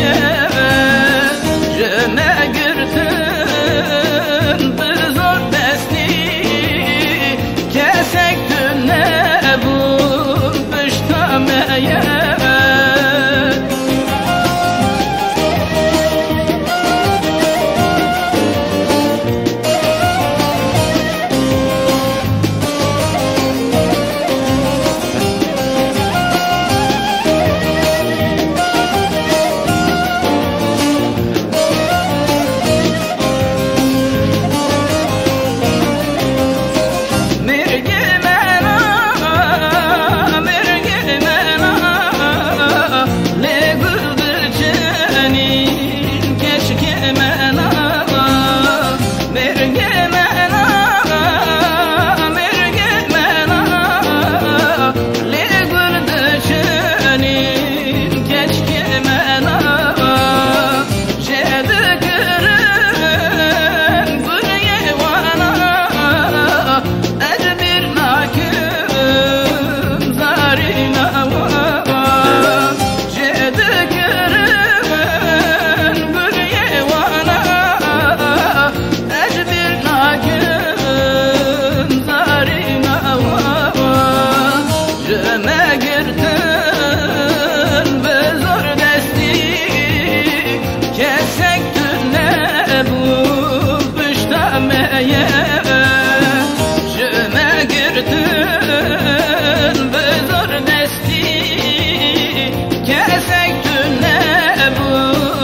yeah.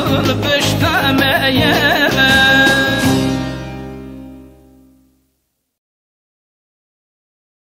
the fish.